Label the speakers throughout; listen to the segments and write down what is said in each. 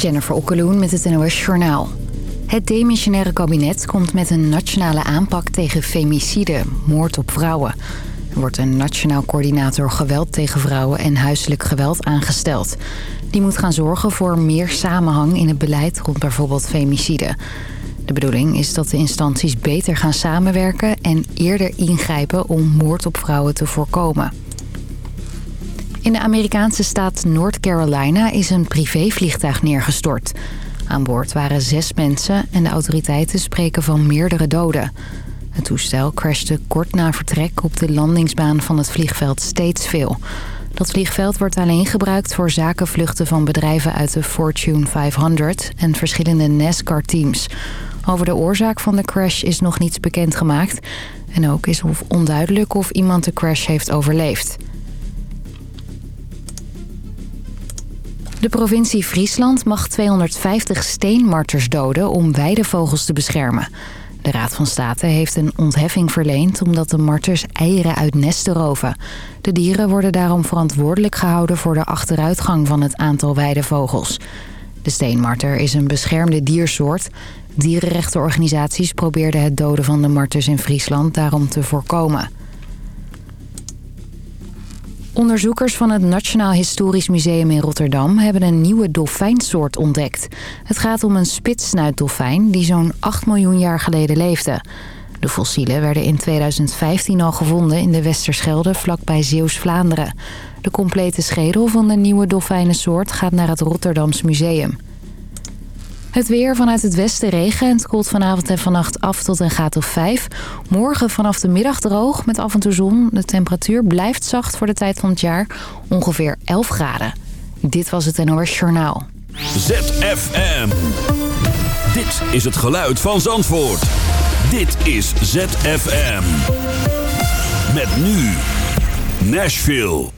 Speaker 1: Jennifer Okkeloen met het NOS Journaal. Het demissionaire kabinet komt met een nationale aanpak tegen femicide, moord op vrouwen. Er wordt een nationaal coördinator geweld tegen vrouwen en huiselijk geweld aangesteld. Die moet gaan zorgen voor meer samenhang in het beleid rond bijvoorbeeld femicide. De bedoeling is dat de instanties beter gaan samenwerken en eerder ingrijpen om moord op vrouwen te voorkomen. In de Amerikaanse staat North Carolina is een privévliegtuig neergestort. Aan boord waren zes mensen en de autoriteiten spreken van meerdere doden. Het toestel crashte kort na vertrek op de landingsbaan van het vliegveld Statesville. Dat vliegveld wordt alleen gebruikt voor zakenvluchten van bedrijven uit de Fortune 500 en verschillende NASCAR-teams. Over de oorzaak van de crash is nog niets bekendgemaakt. En ook is onduidelijk of iemand de crash heeft overleefd. De provincie Friesland mag 250 steenmarters doden om weidevogels te beschermen. De Raad van State heeft een ontheffing verleend omdat de marters eieren uit nesten roven. De dieren worden daarom verantwoordelijk gehouden voor de achteruitgang van het aantal weidevogels. De steenmarter is een beschermde diersoort. Dierenrechtenorganisaties probeerden het doden van de marters in Friesland daarom te voorkomen. Onderzoekers van het Nationaal Historisch Museum in Rotterdam hebben een nieuwe dolfijnsoort ontdekt. Het gaat om een spitsnuitdolfijn die zo'n 8 miljoen jaar geleden leefde. De fossielen werden in 2015 al gevonden in de Westerschelde vlakbij Zeeuws-Vlaanderen. De complete schedel van de nieuwe dolfijnensoort gaat naar het Rotterdams Museum. Het weer vanuit het westen regen. Het koelt vanavond en vannacht af tot een graad of 5. Morgen vanaf de middag droog met af en toe zon. De temperatuur blijft zacht voor de tijd van het jaar. Ongeveer 11 graden. Dit was het NOS Journaal.
Speaker 2: ZFM. Dit is het geluid van Zandvoort. Dit is ZFM. Met nu Nashville.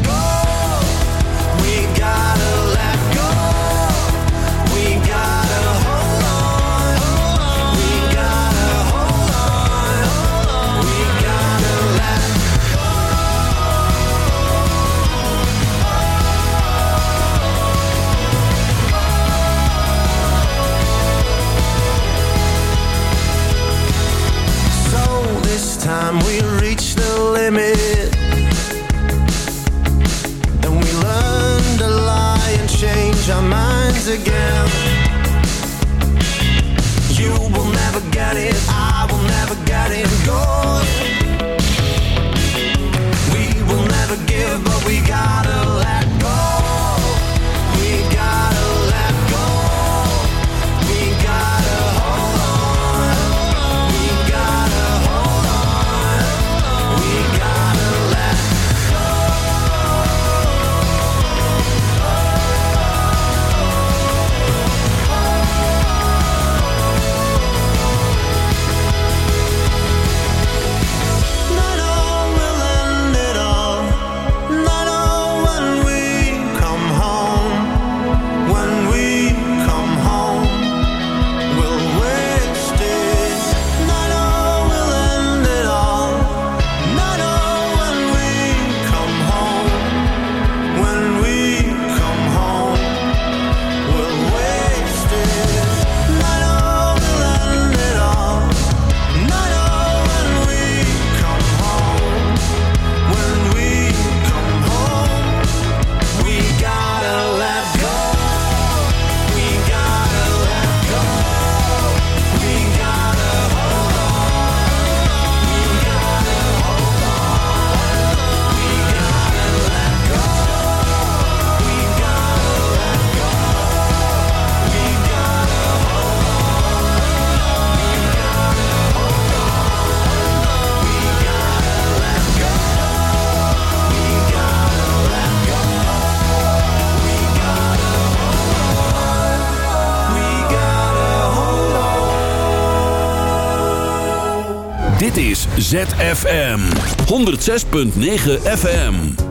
Speaker 3: time we reach the limit. And we learn to lie and change our minds again. You will never get it, I will never get it gone. We will never give, but we gotta let ZFM 106.9 FM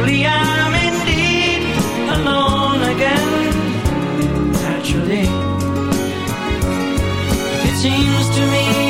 Speaker 3: Only I'm indeed alone again, naturally. It seems to me.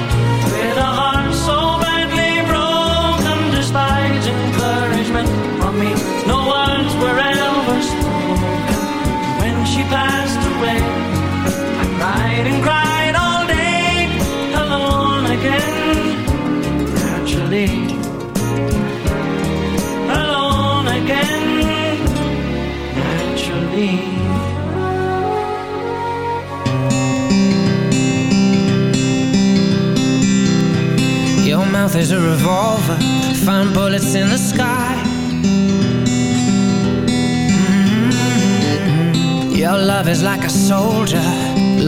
Speaker 4: is a revolver, find bullets in the sky. Mm-hmm. Your love is like a soldier,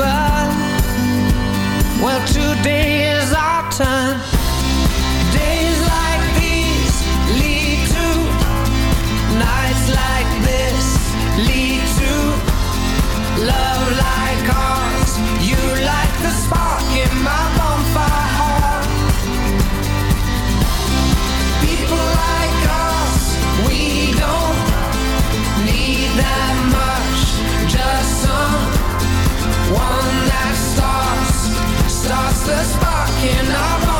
Speaker 4: burned. Well, today is our turn. Days one that starts starts the spark in our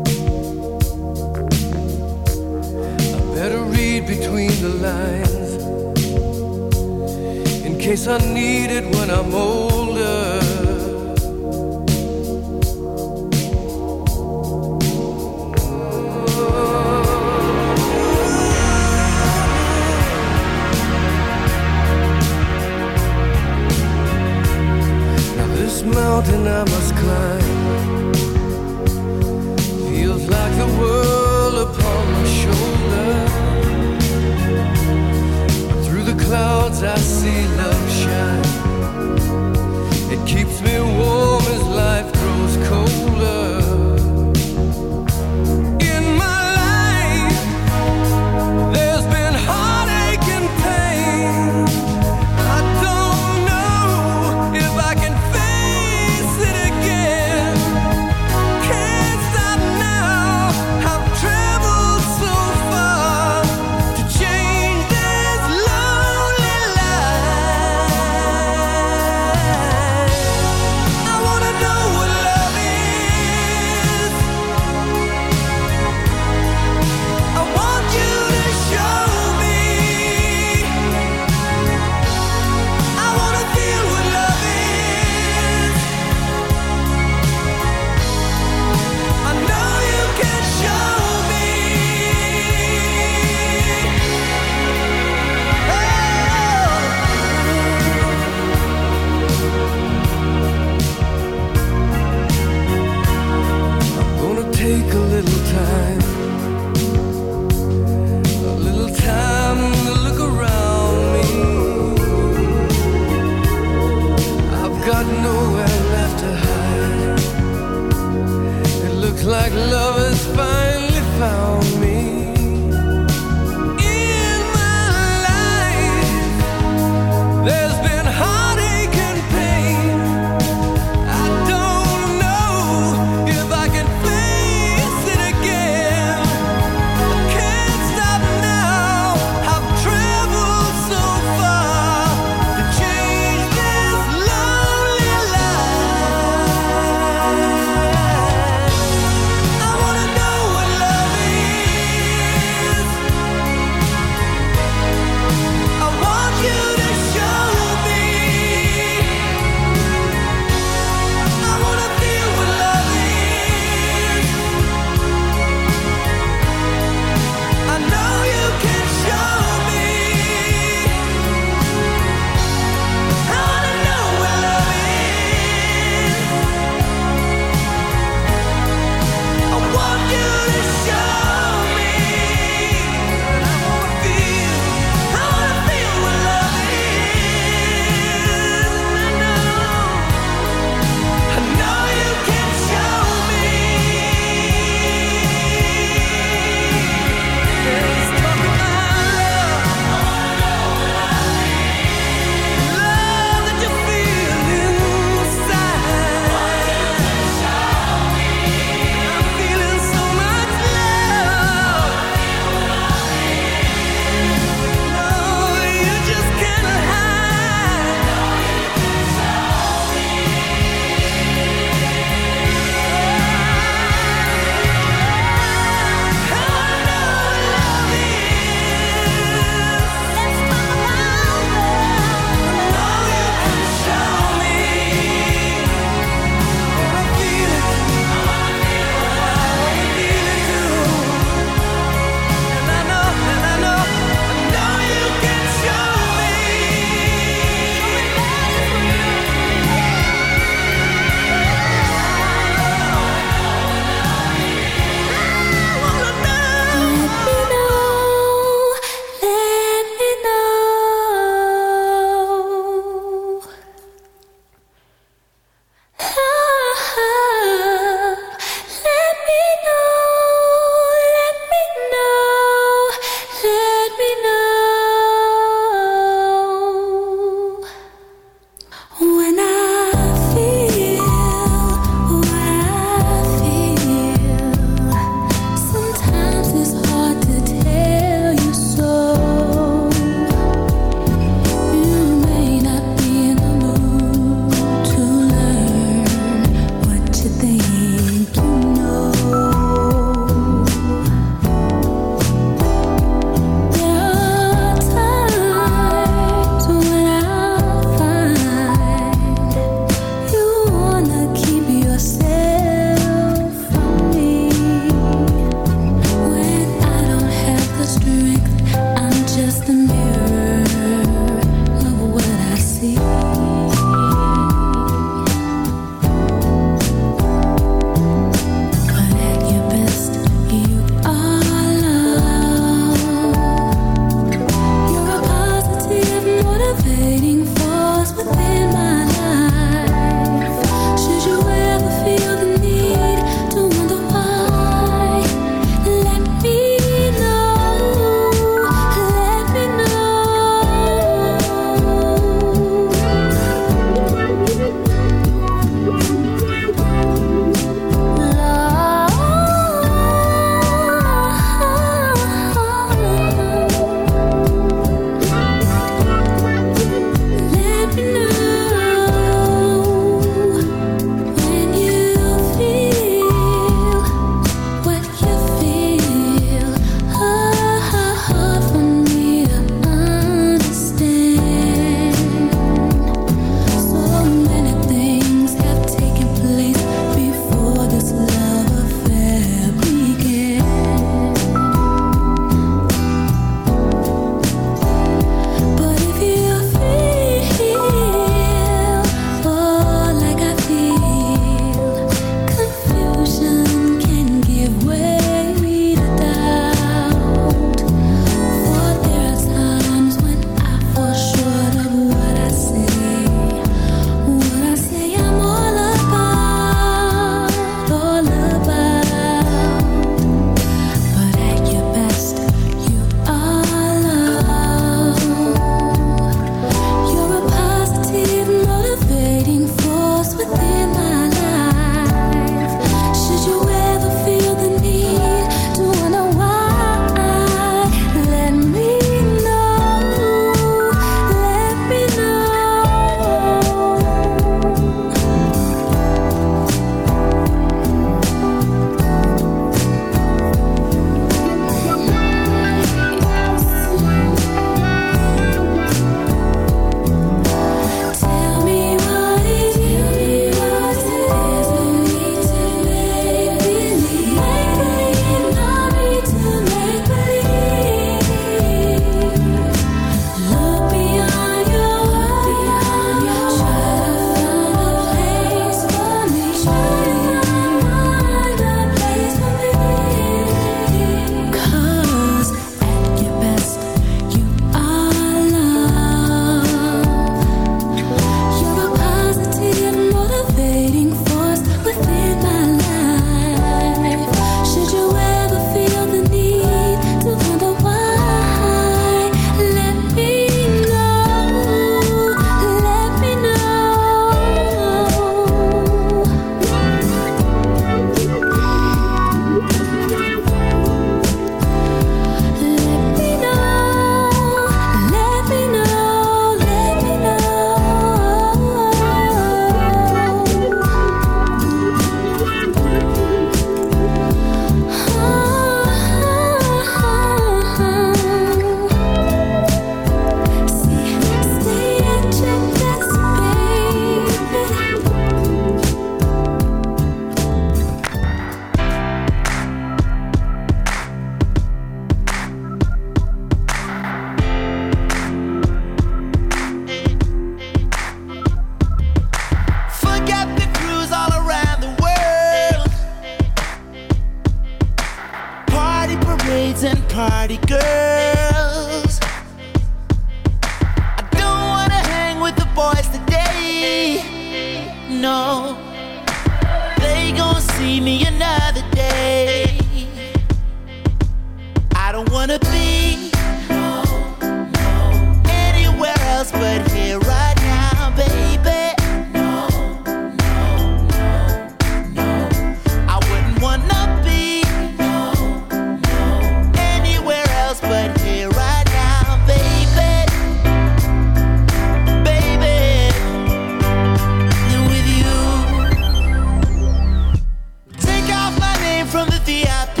Speaker 5: from the VIP.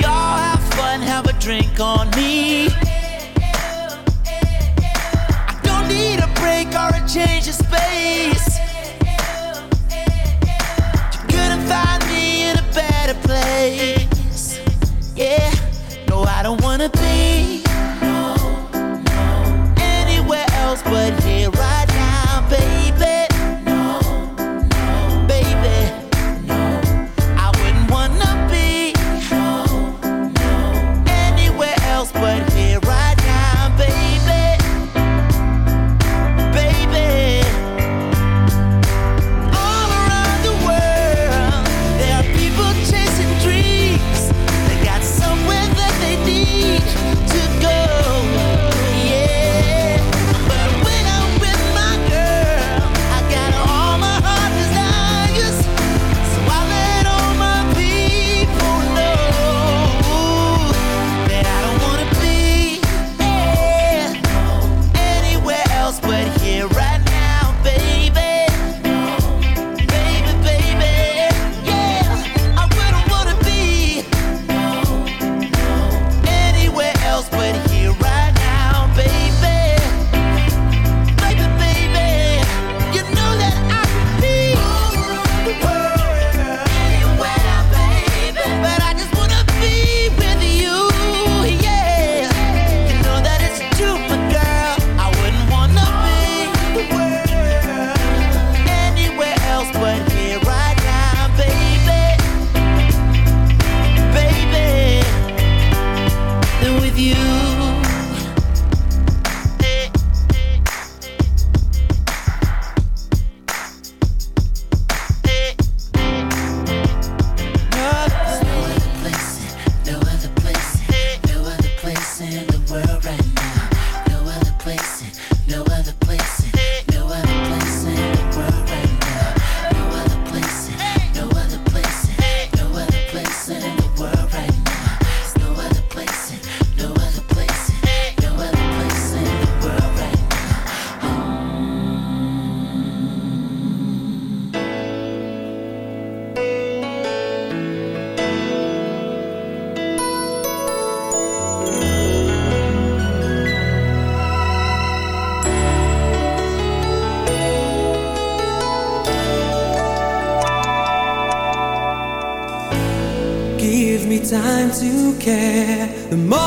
Speaker 5: Y'all have fun, have a drink on me. I don't need a break or a change of space.
Speaker 6: care. The more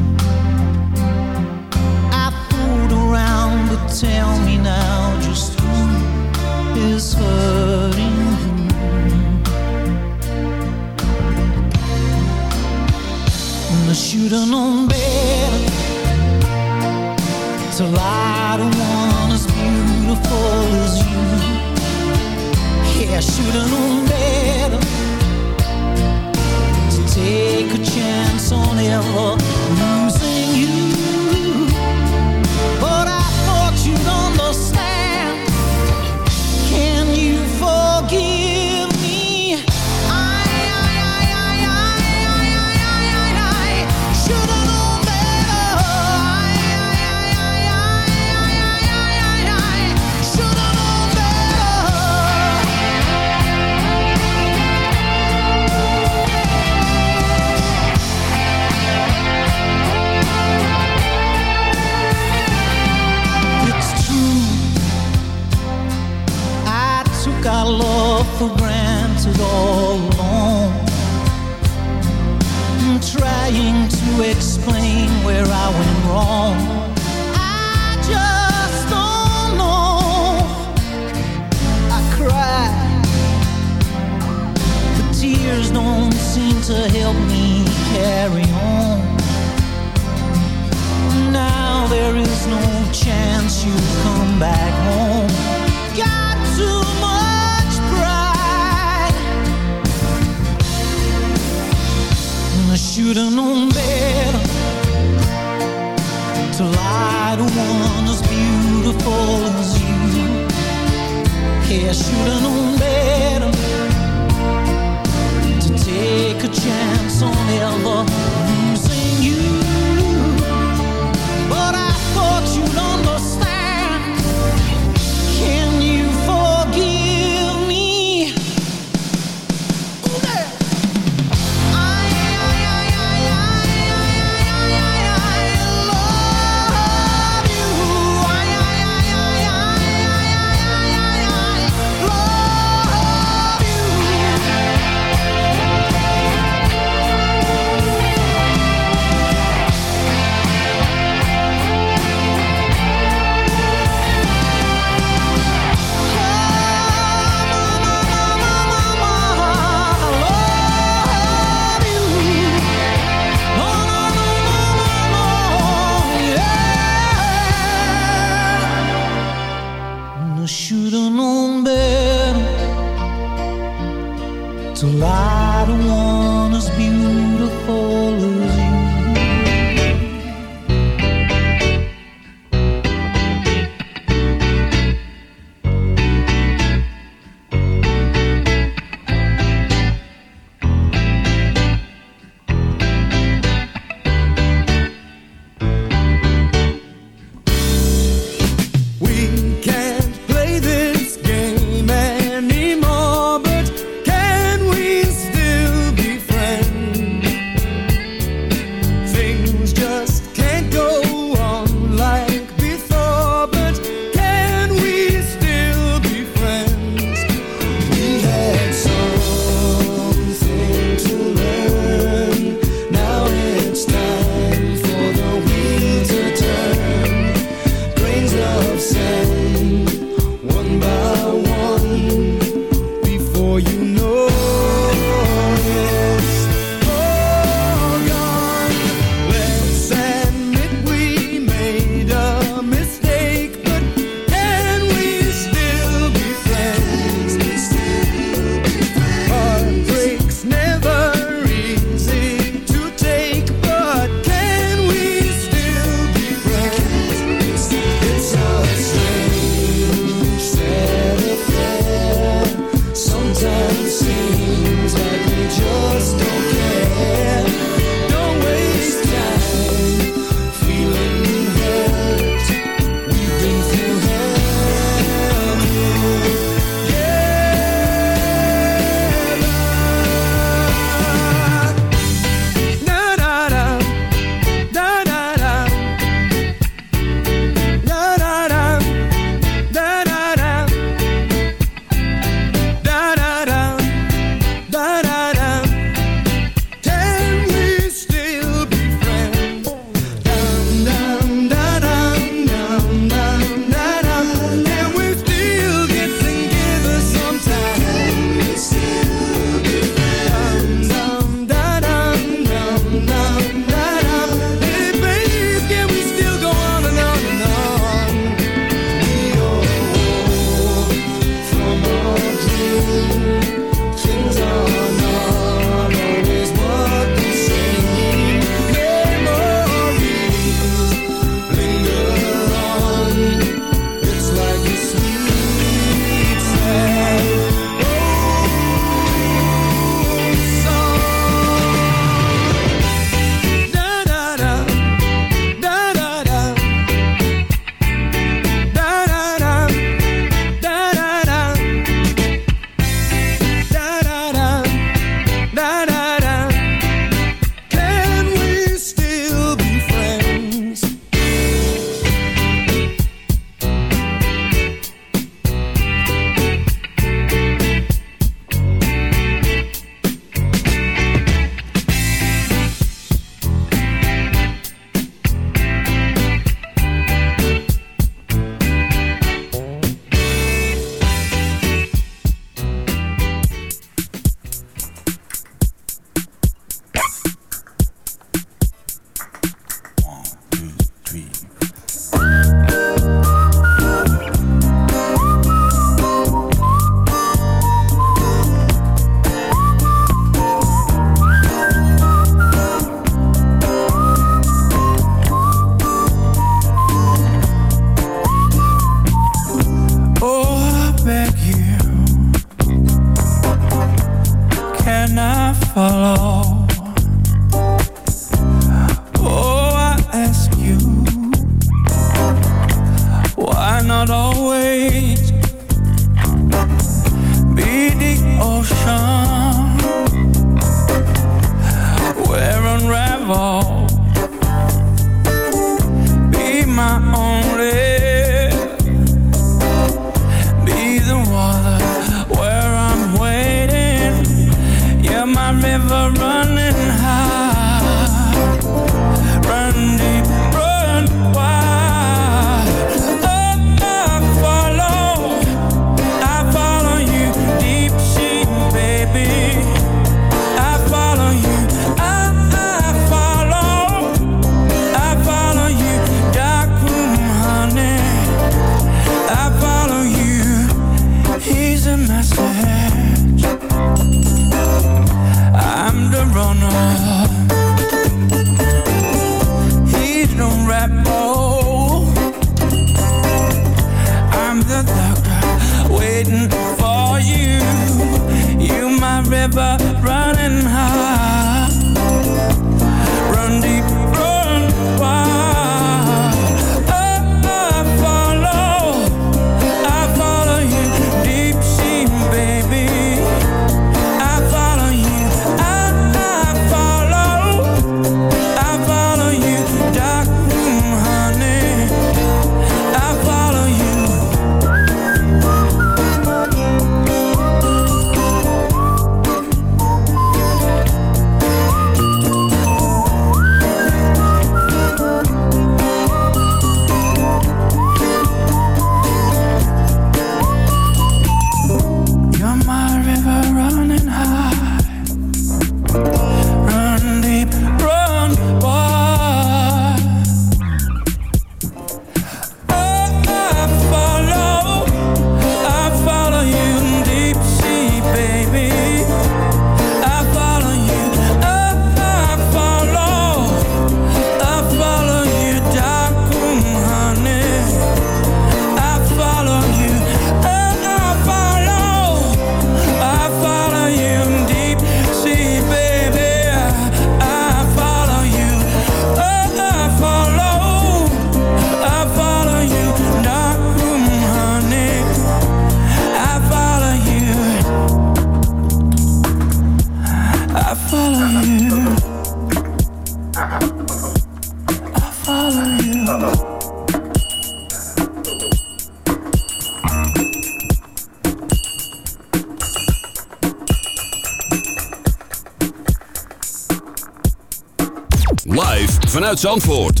Speaker 7: vanuit Zandvoort.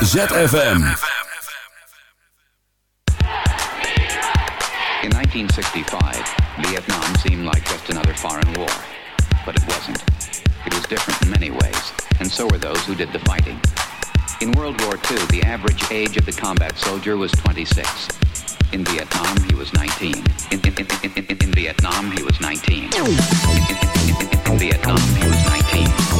Speaker 7: ZFM.
Speaker 8: In 1965, Vietnam seemed like just another foreign war. But it wasn't. It was different in many ways, and so were those who did the fighting. In World War II, the average age of the combat soldier was 26. In Vietnam, he was 19. In, in, in, in, Vietnam, he was 19. In, in, in, in, in Vietnam, he was 19.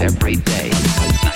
Speaker 8: every day.